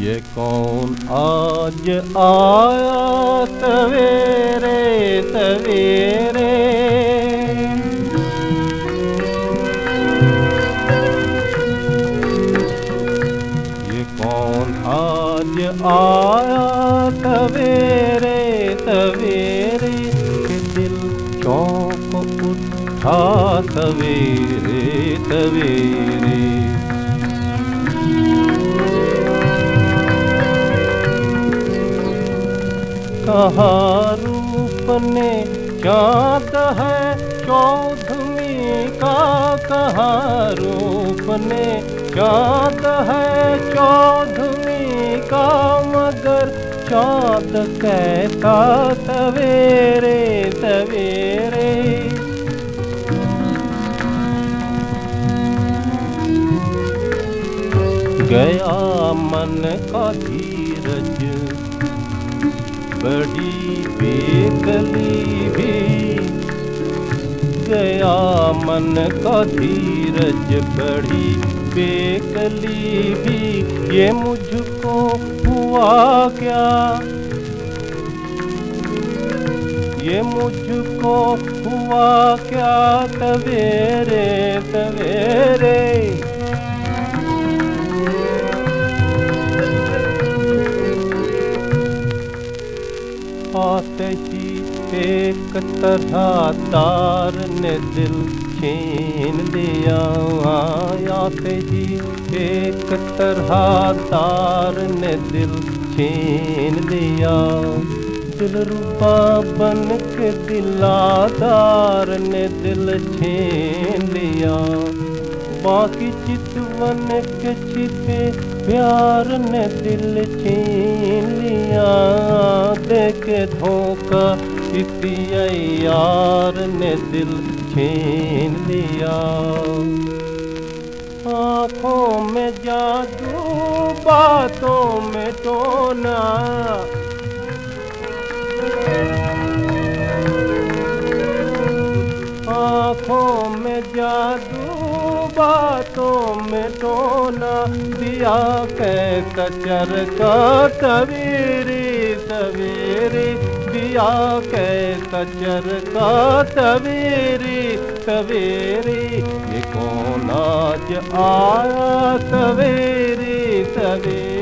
ये कौन आज आया तवेरे सवेरे? ये कौन आज आया सवेरे के दिल चौंक उठा सवेरे सवेरे। रूप ने चाँद है चौधमी का कहा रूप ने चाँद है चौधमी का मगर चाँद कैसा सवेरे सवेरे। गया मन का धीरज बड़ी बेकली भी गया मन का धीरज बड़ी बेकली भी। ये मुझको हुआ क्या? ये मुझको हुआ क्या? सवेरे सवेरे आते ही एक तरह तार ने दिल छीन लिया। आते ही एक तरह तार ने दिल छीन लिया। दिल रूपा बन के दिलादार ने दिल छीन लिया। बाकी चितवन के छिपे प्यार ने दिल छीन लिया देखे धोखा किसी यार ने दिल छीन लिया आँखों में जादू बातों में टोना आँखों में जादू बातों में टोना दिया कैसा चरका सवेरे सवेरे दिया कैसा चरका सवेरे सवेरे ये कौन आज आया सवेरे सवेरे